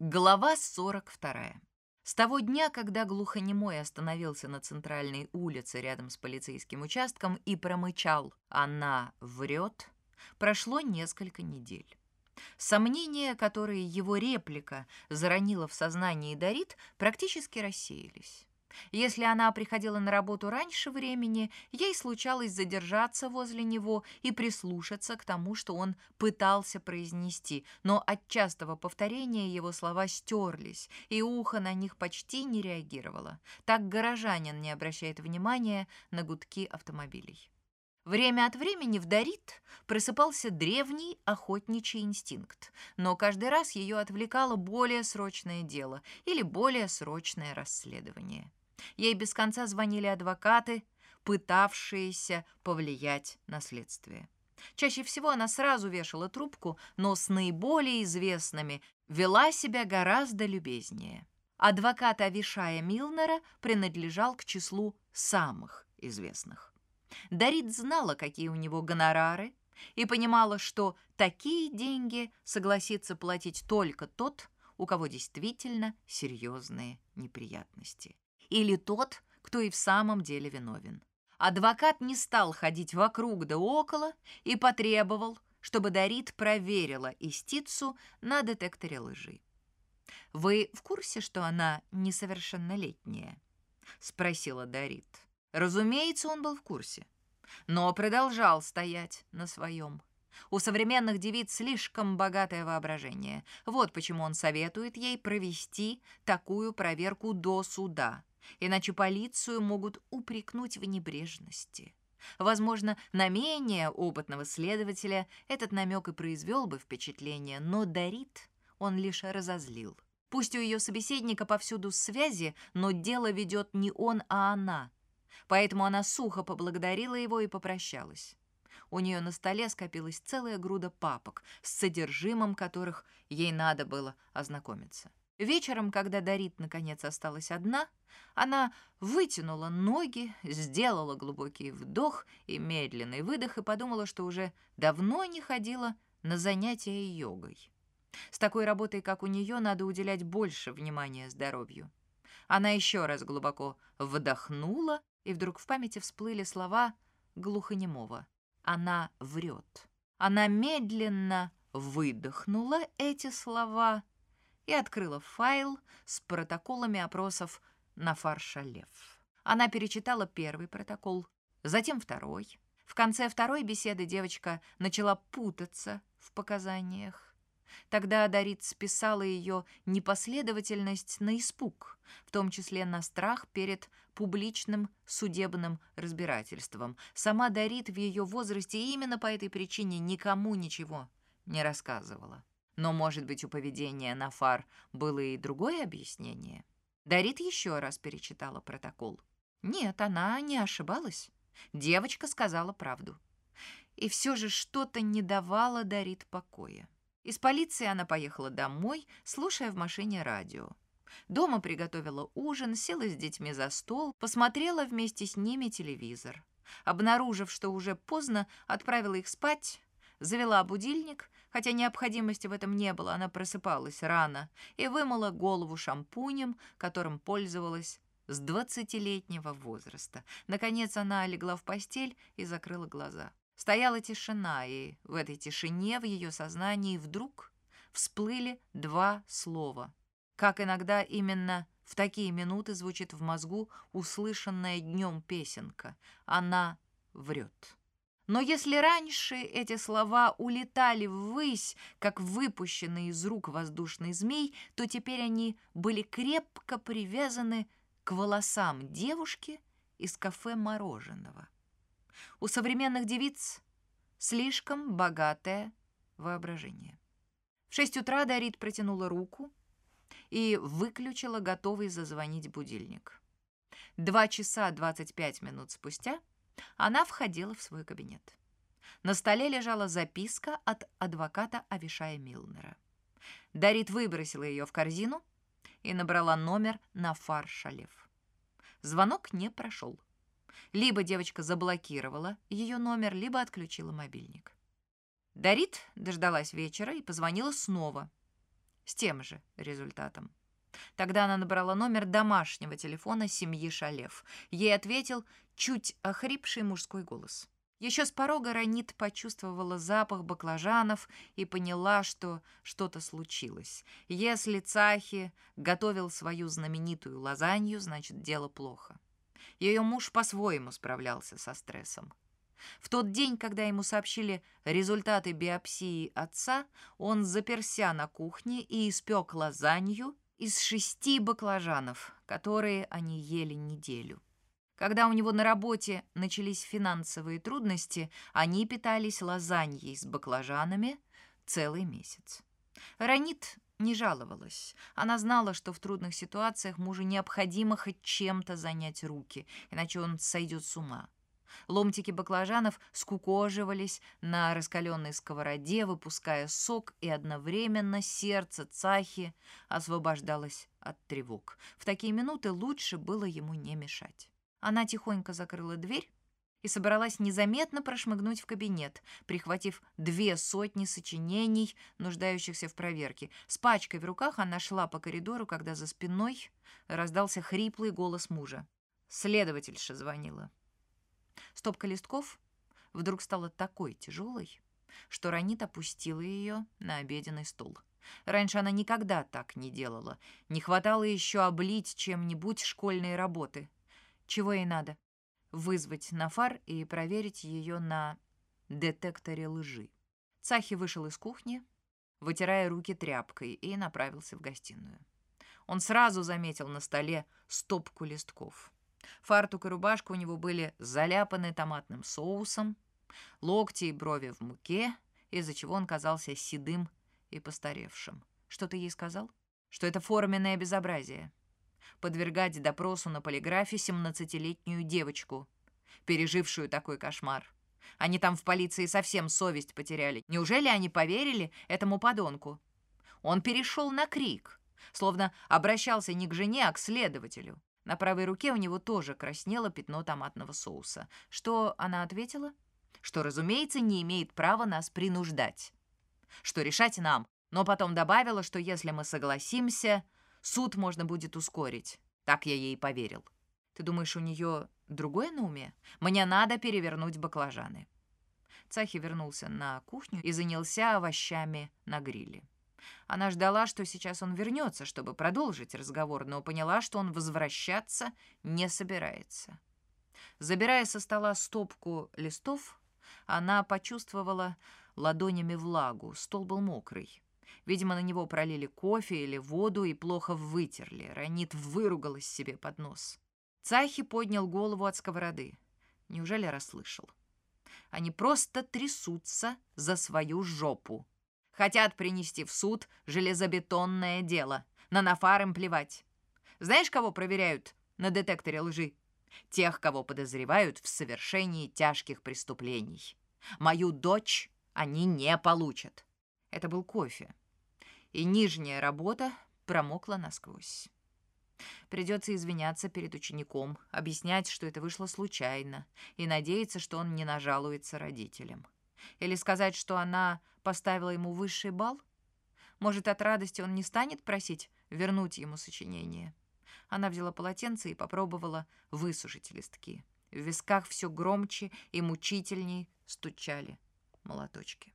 Глава 42. С того дня, когда глухонемой остановился на центральной улице рядом с полицейским участком и промычал «она врет», прошло несколько недель. Сомнения, которые его реплика заронила в сознании Дарит, практически рассеялись. Если она приходила на работу раньше времени, ей случалось задержаться возле него и прислушаться к тому, что он пытался произнести, но от частого повторения его слова стерлись, и ухо на них почти не реагировало. Так горожанин не обращает внимания на гудки автомобилей. Время от времени в Дарит просыпался древний охотничий инстинкт, но каждый раз ее отвлекало более срочное дело или более срочное расследование. Ей без конца звонили адвокаты, пытавшиеся повлиять на следствие. Чаще всего она сразу вешала трубку, но с наиболее известными вела себя гораздо любезнее. Адвокат Авишая Милнера принадлежал к числу самых известных. Дарит знала, какие у него гонорары, и понимала, что такие деньги согласится платить только тот, у кого действительно серьезные неприятности или тот, кто и в самом деле виновен. Адвокат не стал ходить вокруг да около и потребовал, чтобы Дарит проверила истицу на детекторе лжи. «Вы в курсе, что она несовершеннолетняя?» — спросила Дарит. Разумеется, он был в курсе, но продолжал стоять на своем. У современных девиц слишком богатое воображение. Вот почему он советует ей провести такую проверку до суда, иначе полицию могут упрекнуть в небрежности. Возможно, на менее опытного следователя этот намек и произвел бы впечатление, но Дарит он лишь разозлил. Пусть у ее собеседника повсюду связи, но дело ведет не он, а она. Поэтому она сухо поблагодарила его и попрощалась. У нее на столе скопилась целая груда папок, с содержимым которых ей надо было ознакомиться. Вечером, когда Дарит наконец осталась одна, она вытянула ноги, сделала глубокий вдох и медленный выдох и подумала, что уже давно не ходила на занятия йогой. С такой работой, как у нее, надо уделять больше внимания здоровью. Она еще раз глубоко вдохнула, и вдруг в памяти всплыли слова глухонемого. Она врет. Она медленно выдохнула эти слова — и открыла файл с протоколами опросов на Фаршалев. Она перечитала первый протокол, затем второй. В конце второй беседы девочка начала путаться в показаниях. Тогда Дарит списала ее непоследовательность на испуг, в том числе на страх перед публичным судебным разбирательством. Сама Дарит в ее возрасте именно по этой причине никому ничего не рассказывала. Но, может быть, у поведения Нафар было и другое объяснение? Дарит еще раз перечитала протокол. Нет, она не ошибалась. Девочка сказала правду. И все же что-то не давало Дарит покоя. Из полиции она поехала домой, слушая в машине радио. Дома приготовила ужин, села с детьми за стол, посмотрела вместе с ними телевизор. Обнаружив, что уже поздно, отправила их спать, завела будильник Хотя необходимости в этом не было, она просыпалась рано и вымыла голову шампунем, которым пользовалась с двадцатилетнего возраста. Наконец она легла в постель и закрыла глаза. Стояла тишина, и в этой тишине в ее сознании вдруг всплыли два слова. Как иногда именно в такие минуты звучит в мозгу услышанная днем песенка «Она врет». Но если раньше эти слова улетали ввысь, как выпущенный из рук воздушный змей, то теперь они были крепко привязаны к волосам девушки из кафе мороженого. У современных девиц слишком богатое воображение. В шесть утра Дарит протянула руку и выключила готовый зазвонить будильник. Два часа двадцать пять минут спустя — она входила в свой кабинет. На столе лежала записка от адвоката Авишая Милнера. Дарит выбросила ее в корзину и набрала номер на фаршалев. Звонок не прошел. Либо девочка заблокировала ее номер, либо отключила мобильник. Дарит дождалась вечера и позвонила снова. с тем же результатом. Тогда она набрала номер домашнего телефона семьи Шалев. Ей ответил чуть охрипший мужской голос. Еще с порога Ранит почувствовала запах баклажанов и поняла, что что-то случилось. Если Цахи готовил свою знаменитую лазанью, значит, дело плохо. Ее муж по-своему справлялся со стрессом. В тот день, когда ему сообщили результаты биопсии отца, он заперся на кухне и испек лазанью из шести баклажанов, которые они ели неделю. Когда у него на работе начались финансовые трудности, они питались лазаньей с баклажанами целый месяц. Ранит не жаловалась. Она знала, что в трудных ситуациях мужу необходимо хоть чем-то занять руки, иначе он сойдет с ума. Ломтики баклажанов скукоживались на раскаленной сковороде, выпуская сок, и одновременно сердце Цахи освобождалось от тревог. В такие минуты лучше было ему не мешать. Она тихонько закрыла дверь и собралась незаметно прошмыгнуть в кабинет, прихватив две сотни сочинений, нуждающихся в проверке. С пачкой в руках она шла по коридору, когда за спиной раздался хриплый голос мужа. Следовательша звонила. Стопка листков вдруг стала такой тяжелой, что Ранит опустила ее на обеденный стол. Раньше она никогда так не делала. Не хватало еще облить чем-нибудь школьные работы. Чего ей надо? Вызвать Нафар и проверить ее на детекторе лжи. Цахи вышел из кухни, вытирая руки тряпкой, и направился в гостиную. Он сразу заметил на столе стопку листков. Фартук и рубашка у него были заляпаны томатным соусом, локти и брови в муке, из-за чего он казался седым и постаревшим. Что ты ей сказал? Что это форменное безобразие. Подвергать допросу на полиграфе семнадцатилетнюю девочку, пережившую такой кошмар. Они там в полиции совсем совесть потеряли. Неужели они поверили этому подонку? Он перешел на крик, словно обращался не к жене, а к следователю. На правой руке у него тоже краснело пятно томатного соуса. Что она ответила? Что, разумеется, не имеет права нас принуждать. Что решать нам, но потом добавила, что если мы согласимся, суд можно будет ускорить. Так я ей поверил. Ты думаешь, у нее другое на уме? Мне надо перевернуть баклажаны. Цахи вернулся на кухню и занялся овощами на гриле. Она ждала, что сейчас он вернется, чтобы продолжить разговор, но поняла, что он возвращаться не собирается. Забирая со стола стопку листов, она почувствовала ладонями влагу. Стол был мокрый. Видимо, на него пролили кофе или воду и плохо вытерли. Ранит выругалась себе под нос. Цахи поднял голову от сковороды. Неужели расслышал? Они просто трясутся за свою жопу. Хотят принести в суд железобетонное дело. На нафар им плевать. Знаешь, кого проверяют на детекторе лжи? Тех, кого подозревают в совершении тяжких преступлений. Мою дочь они не получат. Это был кофе. И нижняя работа промокла насквозь. Придется извиняться перед учеником, объяснять, что это вышло случайно, и надеяться, что он не нажалуется родителям. Или сказать, что она поставила ему высший балл? Может, от радости он не станет просить вернуть ему сочинение? Она взяла полотенце и попробовала высушить листки. В висках все громче и мучительней стучали молоточки.